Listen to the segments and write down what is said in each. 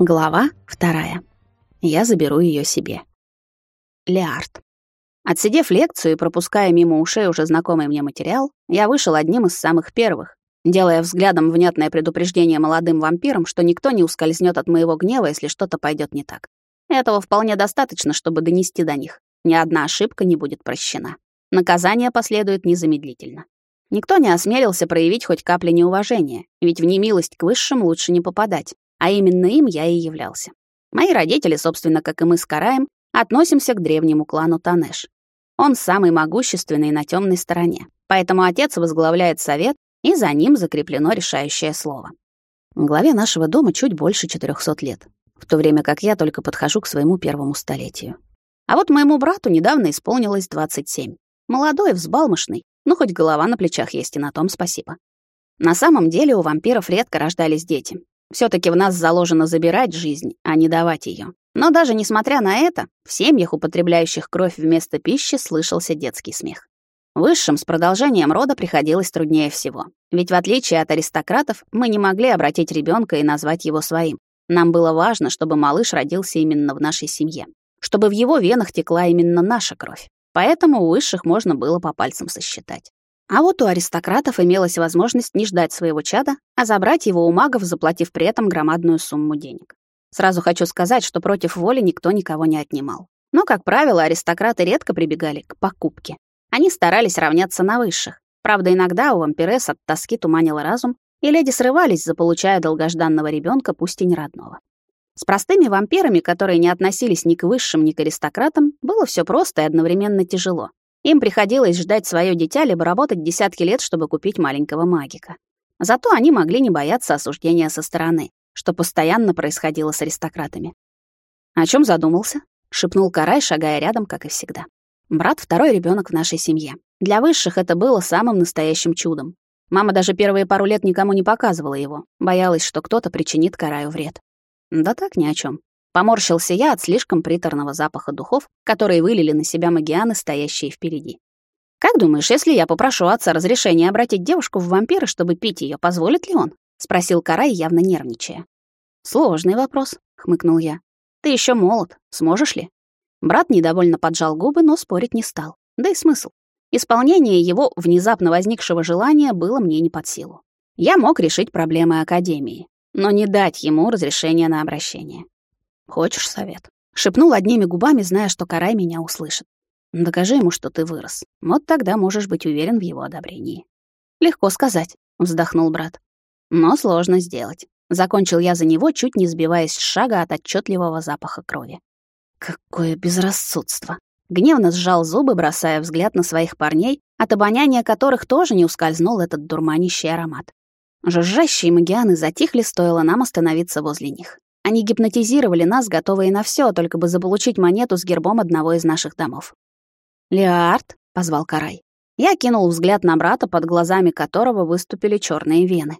Глава вторая. Я заберу ее себе. Леард. Отсидев лекцию и пропуская мимо ушей уже знакомый мне материал, я вышел одним из самых первых, делая взглядом внятное предупреждение молодым вампирам, что никто не ускользнет от моего гнева, если что-то пойдет не так. Этого вполне достаточно, чтобы донести до них. Ни одна ошибка не будет прощена. Наказание последует незамедлительно. Никто не осмелился проявить хоть капли неуважения, ведь в немилость к высшим лучше не попадать а именно им я и являлся. Мои родители, собственно, как и мы с Караем, относимся к древнему клану Танеш. Он самый могущественный на темной стороне, поэтому отец возглавляет совет, и за ним закреплено решающее слово. Главе нашего дома чуть больше 400 лет, в то время как я только подхожу к своему первому столетию. А вот моему брату недавно исполнилось 27. Молодой, взбалмошный, ну хоть голова на плечах есть, и на том спасибо. На самом деле у вампиров редко рождались дети, все таки в нас заложено забирать жизнь, а не давать ее. Но даже несмотря на это, в семьях, употребляющих кровь вместо пищи, слышался детский смех. Высшим с продолжением рода приходилось труднее всего. Ведь в отличие от аристократов, мы не могли обратить ребенка и назвать его своим. Нам было важно, чтобы малыш родился именно в нашей семье, чтобы в его венах текла именно наша кровь. Поэтому у высших можно было по пальцам сосчитать. А вот у аристократов имелась возможность не ждать своего чада, а забрать его у магов, заплатив при этом громадную сумму денег. Сразу хочу сказать, что против воли никто никого не отнимал. Но, как правило, аристократы редко прибегали к покупке. Они старались равняться на высших. Правда, иногда у вампиресс от тоски туманило разум, и леди срывались, заполучая долгожданного ребенка, пусть и не родного. С простыми вампирами, которые не относились ни к высшим, ни к аристократам, было все просто и одновременно тяжело. Им приходилось ждать свое дитя либо работать десятки лет, чтобы купить маленького магика. Зато они могли не бояться осуждения со стороны, что постоянно происходило с аристократами. «О чем задумался?» — шепнул Карай, шагая рядом, как и всегда. «Брат — второй ребенок в нашей семье. Для высших это было самым настоящим чудом. Мама даже первые пару лет никому не показывала его, боялась, что кто-то причинит Караю вред. Да так ни о чем. Поморщился я от слишком приторного запаха духов, которые вылили на себя магианы, стоящие впереди. «Как думаешь, если я попрошу отца разрешения обратить девушку в вампира, чтобы пить ее, позволит ли он?» — спросил Карай, явно нервничая. «Сложный вопрос», — хмыкнул я. «Ты еще молод, сможешь ли?» Брат недовольно поджал губы, но спорить не стал. Да и смысл. Исполнение его внезапно возникшего желания было мне не под силу. Я мог решить проблемы Академии, но не дать ему разрешения на обращение. Хочешь совет? Шепнул одними губами, зная, что Карай меня услышит. Докажи ему, что ты вырос. Вот тогда можешь быть уверен в его одобрении. Легко сказать, вздохнул брат. Но сложно сделать. Закончил я за него, чуть не сбиваясь с шага от отчетливого запаха крови. Какое безрассудство. Гневно сжал зубы, бросая взгляд на своих парней, от обоняния которых тоже не ускользнул этот дурманящий аромат. Жужжащие магианы затихли, стоило нам остановиться возле них. Они гипнотизировали нас, готовые на все, только бы заполучить монету с гербом одного из наших домов. «Леард», — позвал Карай. Я кинул взгляд на брата, под глазами которого выступили черные вены.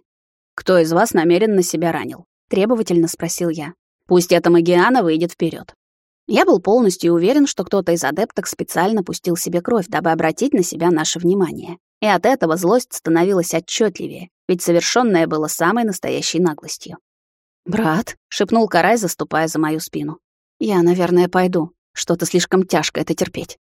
«Кто из вас намеренно себя ранил?» — требовательно спросил я. «Пусть эта Магиана выйдет вперед. Я был полностью уверен, что кто-то из адепток специально пустил себе кровь, дабы обратить на себя наше внимание. И от этого злость становилась отчетливее, ведь совершенное было самой настоящей наглостью. «Брат», — шепнул Карай, заступая за мою спину. «Я, наверное, пойду. Что-то слишком тяжко это терпеть».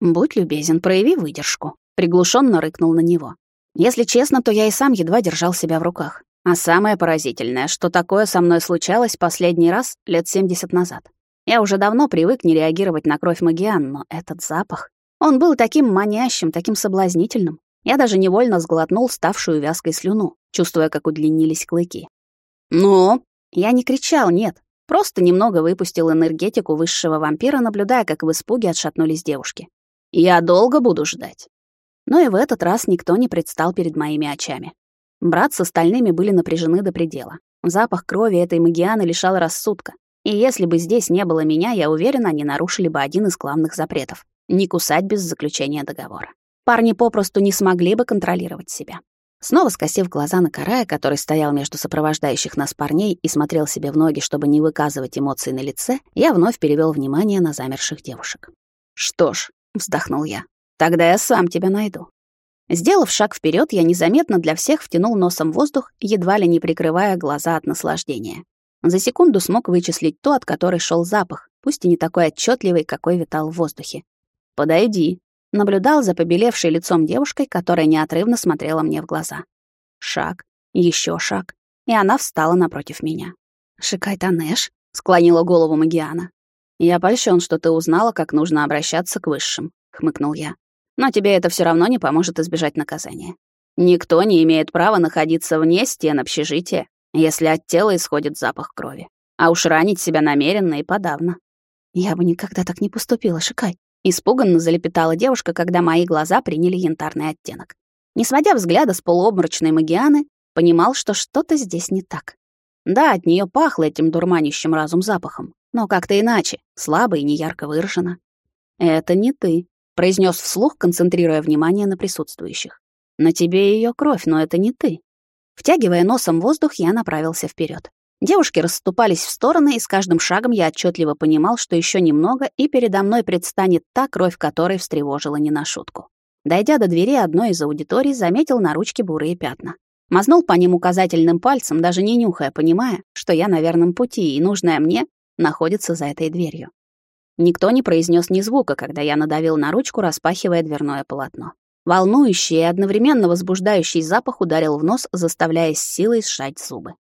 «Будь любезен, прояви выдержку», — приглушенно рыкнул на него. Если честно, то я и сам едва держал себя в руках. А самое поразительное, что такое со мной случалось последний раз лет 70 назад. Я уже давно привык не реагировать на кровь Магиан, но этот запах... Он был таким манящим, таким соблазнительным. Я даже невольно сглотнул ставшую вязкой слюну, чувствуя, как удлинились клыки. «Ну?» Я не кричал, нет. Просто немного выпустил энергетику высшего вампира, наблюдая, как в испуге отшатнулись девушки. Я долго буду ждать. Но и в этот раз никто не предстал перед моими очами. Брат с остальными были напряжены до предела. Запах крови этой магианы лишал рассудка. И если бы здесь не было меня, я уверена, они нарушили бы один из главных запретов — не кусать без заключения договора. Парни попросту не смогли бы контролировать себя. Снова скосив глаза на Карая, который стоял между сопровождающих нас парней и смотрел себе в ноги, чтобы не выказывать эмоций на лице, я вновь перевел внимание на замерших девушек. «Что ж», — вздохнул я, — «тогда я сам тебя найду». Сделав шаг вперед, я незаметно для всех втянул носом воздух, едва ли не прикрывая глаза от наслаждения. За секунду смог вычислить то, от которой шел запах, пусть и не такой отчетливый, какой витал в воздухе. «Подойди», — наблюдал за побелевшей лицом девушкой, которая неотрывно смотрела мне в глаза. Шаг, еще шаг, и она встала напротив меня. «Шикай Танеш», — склонила голову Магиана. «Я польщен, что ты узнала, как нужно обращаться к высшим», — хмыкнул я. «Но тебе это все равно не поможет избежать наказания. Никто не имеет права находиться вне стен общежития, если от тела исходит запах крови. А уж ранить себя намеренно и подавно. Я бы никогда так не поступила, Шикай. Испуганно залепетала девушка, когда мои глаза приняли янтарный оттенок. Не сводя взгляда с полуобморочной Магианы, понимал, что что-то здесь не так. Да, от нее пахло этим дурманящим разум запахом, но как-то иначе, слабо и неярко выражено. «Это не ты», — произнес вслух, концентрируя внимание на присутствующих. На тебе ее кровь, но это не ты. Втягивая носом воздух, я направился вперед. Девушки расступались в стороны, и с каждым шагом я отчетливо понимал, что еще немного, и передо мной предстанет та кровь, которой встревожила не на шутку. Дойдя до двери одной из аудиторий, заметил на ручке бурые пятна. Мазнул по ним указательным пальцем, даже не нюхая, понимая, что я на верном пути, и нужное мне находится за этой дверью. Никто не произнес ни звука, когда я надавил на ручку, распахивая дверное полотно. Волнующий и одновременно возбуждающий запах ударил в нос, заставляя с силой сжать зубы.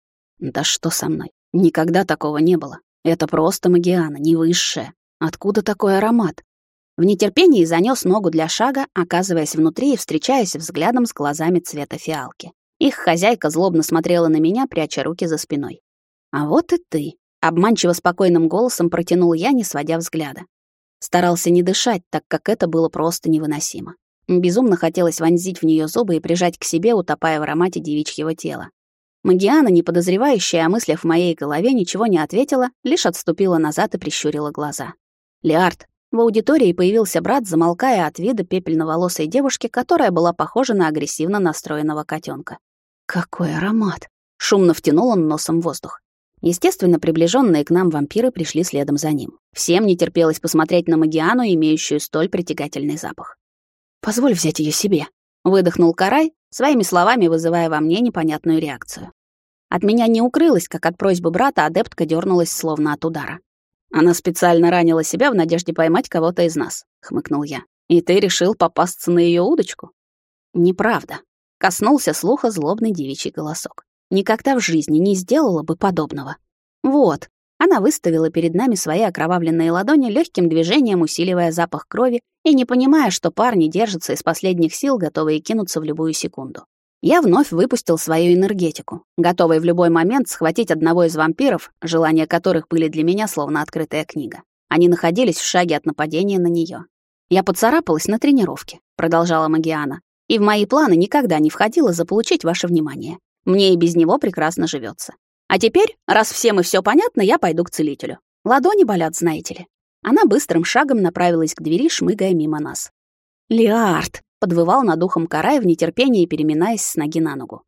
Да что со мной? Никогда такого не было. Это просто магиана, не высшая. Откуда такой аромат? В нетерпении занёс ногу для шага, оказываясь внутри и встречаясь взглядом с глазами цвета фиалки. Их хозяйка злобно смотрела на меня, пряча руки за спиной. «А вот и ты», — обманчиво спокойным голосом протянул я, не сводя взгляда. Старался не дышать, так как это было просто невыносимо. Безумно хотелось вонзить в нее зубы и прижать к себе, утопая в аромате девичьего тела. Магиана, не подозревающая о мыслях в моей голове, ничего не ответила, лишь отступила назад и прищурила глаза. «Леард». В аудитории появился брат, замолкая от вида пепельноволосой девушки, которая была похожа на агрессивно настроенного котенка. «Какой аромат!» — шумно втянул он носом воздух. Естественно, приближенные к нам вампиры пришли следом за ним. Всем не терпелось посмотреть на Магиану, имеющую столь притягательный запах. Позволь взять ее себе, выдохнул Карай, своими словами вызывая во мне непонятную реакцию. От меня не укрылось, как от просьбы брата адептка дернулась словно от удара. Она специально ранила себя в надежде поймать кого-то из нас, хмыкнул я. И ты решил попасться на ее удочку? Неправда. Коснулся слуха злобный девичий голосок. Никогда в жизни не сделала бы подобного. Вот, она выставила перед нами свои окровавленные ладони легким движением, усиливая запах крови и не понимая, что парни держатся из последних сил, готовые кинуться в любую секунду. Я вновь выпустил свою энергетику, готовый в любой момент схватить одного из вампиров, желания которых были для меня словно открытая книга. Они находились в шаге от нападения на нее. Я поцарапалась на тренировке, продолжала Магиана, и в мои планы никогда не входило заполучить ваше внимание. Мне и без него прекрасно живется. А теперь, раз всем и все понятно, я пойду к целителю. Ладони болят, знаете ли. Она быстрым шагом направилась к двери, шмыгая мимо нас. «Лиард!» — подвывал над ухом Карай в нетерпении, переминаясь с ноги на ногу.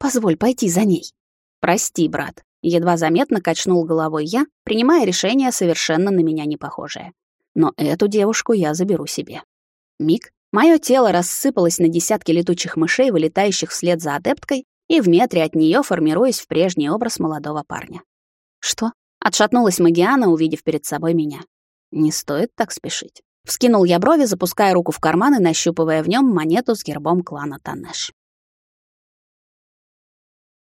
«Позволь пойти за ней». «Прости, брат», — едва заметно качнул головой я, принимая решение совершенно на меня не похожее. «Но эту девушку я заберу себе». Миг, мое тело рассыпалось на десятки летучих мышей, вылетающих вслед за адепткой, и в метре от нее формируясь в прежний образ молодого парня. «Что?» — отшатнулась Магиана, увидев перед собой меня. «Не стоит так спешить». Вскинул я брови, запуская руку в карман и нащупывая в нем монету с гербом клана Танеш.